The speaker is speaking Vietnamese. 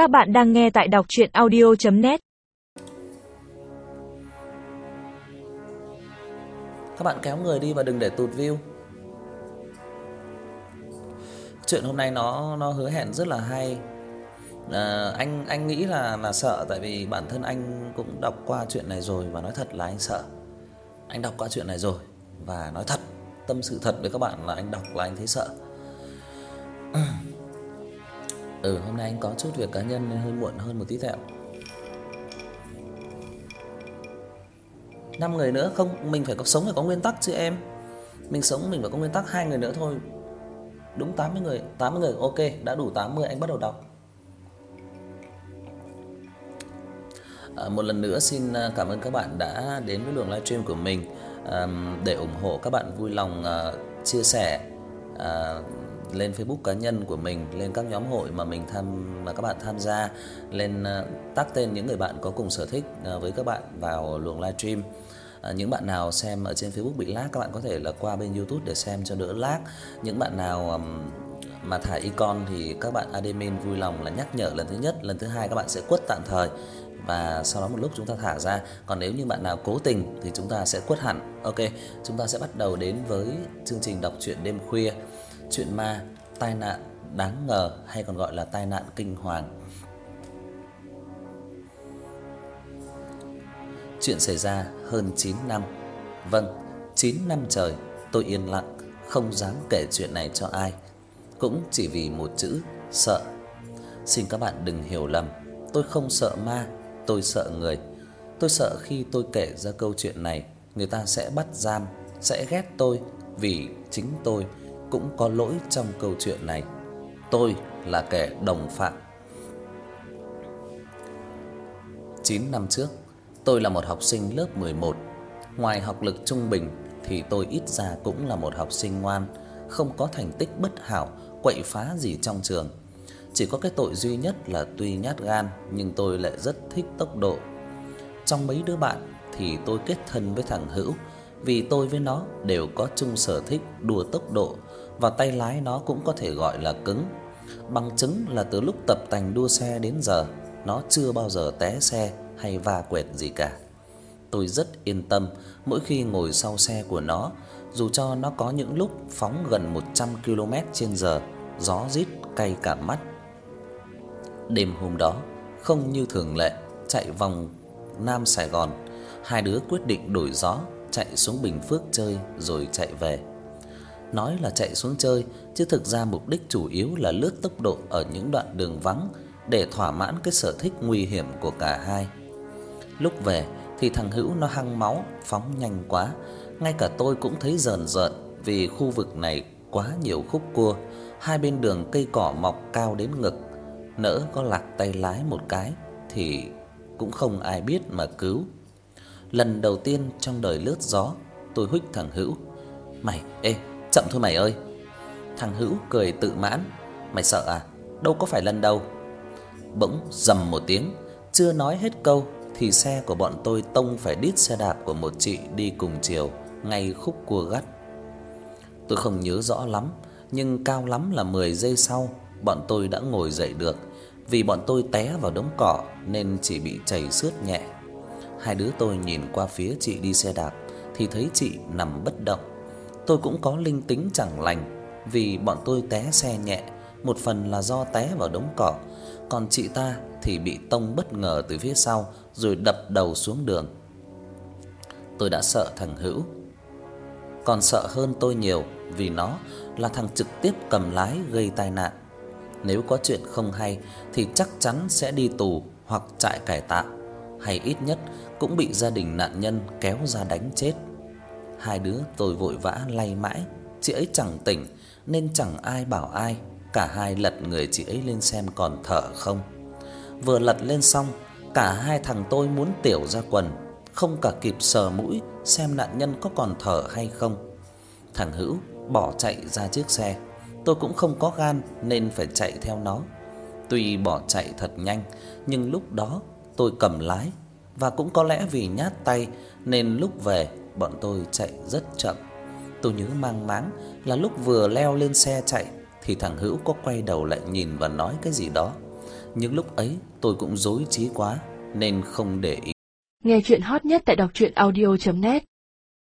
Các bạn đang nghe tại đọc audio net Các bạn kéo người đi và đừng để tụt view. Chuyện hôm nay nó nó hứa hẹn rất là hay. À, anh anh nghĩ là là sợ tại vì bản thân anh cũng đọc qua chuyện này rồi và nói thật là anh sợ. Anh đọc qua chuyện này rồi và nói thật, tâm sự thật với các bạn là anh đọc là anh thấy sợ. Ừ, hôm nay anh có chút việc cá nhân nên hơi muộn hơn một tí tẹo. năm người nữa không, mình phải có sống phải có nguyên tắc chứ em. Mình sống mình phải có nguyên tắc hai người nữa thôi. Đúng 80 người, 80 người ok, đã đủ 80 anh bắt đầu đọc. À, một lần nữa xin à, cảm ơn các bạn đã đến với luồng livestream của mình. À, để ủng hộ các bạn vui lòng à, chia sẻ à, lên Facebook cá nhân của mình, lên các nhóm hội mà mình tham mà các bạn tham gia, lên ờ, tag tên những người bạn có cùng sở thích ờ, với các bạn vào luồng livestream. À, những bạn nào xem ở trên Facebook bị lag các bạn có thể là qua bên YouTube để xem cho đỡ lag. Những bạn nào um, mà thả icon thì các bạn admin vui lòng là nhắc nhở lần thứ nhất, lần thứ hai các bạn sẽ quất tạm thời và sau đó một lúc chúng ta thả ra. Còn nếu như bạn nào cố tình thì chúng ta sẽ quất hẳn. Ok, chúng ta sẽ bắt đầu đến với chương trình đọc truyện đêm khuya chuyện ma, tai nạn đáng ngờ hay còn gọi là tai nạn kinh hoàng. Chuyện xảy ra hơn 9 năm. Vâng, 9 năm trời tôi yên lặng, không dám kể chuyện này cho ai, cũng chỉ vì một chữ sợ. Xin các bạn đừng hiểu lầm, tôi không sợ ma, tôi sợ người. Tôi sợ khi tôi kể ra câu chuyện này, người ta sẽ bắt giam, sẽ ghét tôi vì chính tôi cũng có lỗi trong câu chuyện này. Tôi là kẻ đồng phạm. 9 năm trước, tôi là một học sinh lớp 11. Ngoài học lực trung bình thì tôi ít ra cũng là một học sinh ngoan, không có thành tích bất hảo, quậy phá gì trong trường. Chỉ có cái tội duy nhất là tuy nhát gan nhưng tôi lại rất thích tốc độ. Trong mấy đứa bạn thì tôi kết thân với thằng Hữu vì tôi với nó đều có chung sở thích đua tốc độ và tay lái nó cũng có thể gọi là cứng. Bằng chứng là từ lúc tập tành đua xe đến giờ, nó chưa bao giờ té xe hay va quẹt gì cả. Tôi rất yên tâm mỗi khi ngồi sau xe của nó, dù cho nó có những lúc phóng gần 100 km/h, gió rít cay cả mắt. Đêm hôm đó, không như thường lệ, chạy vòng Nam Sài Gòn, hai đứa quyết định đổi gió, chạy xuống Bình Phước chơi rồi chạy về nói là chạy xuống chơi, chứ thực ra mục đích chủ yếu là lướt tốc độ ở những đoạn đường vắng để thỏa mãn cái sở thích nguy hiểm của cả hai. Lúc về thì thằng Hữu nó hăng máu, phóng nhanh quá, ngay cả tôi cũng thấy rờn rợn vì khu vực này quá nhiều khúc cua, hai bên đường cây cỏ mọc cao đến ngực, nỡ có lạc tay lái một cái thì cũng không ai biết mà cứu. Lần đầu tiên trong đời lướt gió, tôi huých thằng Hữu. "Mày, ê, Chậm thôi mày ơi." Thằng Hữu cười tự mãn, "Mày sợ à? Đâu có phải lần đầu." Bỗng rầm một tiếng, chưa nói hết câu thì xe của bọn tôi tông phải đít xe đạp của một chị đi cùng chiều ngay khúc cua gắt. Tôi không nhớ rõ lắm, nhưng cao lắm là 10 giây sau, bọn tôi đã ngồi dậy được. Vì bọn tôi té vào đống cỏ nên chỉ bị chảy xước nhẹ. Hai đứa tôi nhìn qua phía chị đi xe đạp thì thấy chị nằm bất động tôi cũng có linh tính chẳng lành, vì bọn tôi té xe nhẹ, một phần là do té vào đống cỏ, còn chị ta thì bị tông bất ngờ từ phía sau rồi đập đầu xuống đường. Tôi đã sợ thằng Hữu, còn sợ hơn tôi nhiều vì nó là thằng trực tiếp cầm lái gây tai nạn. Nếu có chuyện không hay thì chắc chắn sẽ đi tù hoặc trại cải tạo, hay ít nhất cũng bị gia đình nạn nhân kéo ra đánh chết. Hai đứa tôi vội vã lay mãi, chị ấy chẳng tỉnh nên chẳng ai bảo ai, cả hai lật người chị ấy lên xem còn thở không. Vừa lật lên xong, cả hai thằng tôi muốn tiểu ra quần, không cả kịp sờ mũi xem nạn nhân có còn thở hay không. Thằng Hữu bỏ chạy ra chiếc xe, tôi cũng không có gan nên phải chạy theo nó. Tuy bỏ chạy thật nhanh, nhưng lúc đó tôi cầm lái và cũng có lẽ vì nhát tay nên lúc về, bọn tôi chạy rất chậm. Tôi nhớ mang máng là lúc vừa leo lên xe chạy, thì thằng Hữu có quay đầu lại nhìn và nói cái gì đó. nhưng lúc ấy, tôi cũng rối trí quá, nên không để ý. Nghe chuyện hot nhất tại đọc truyện audio net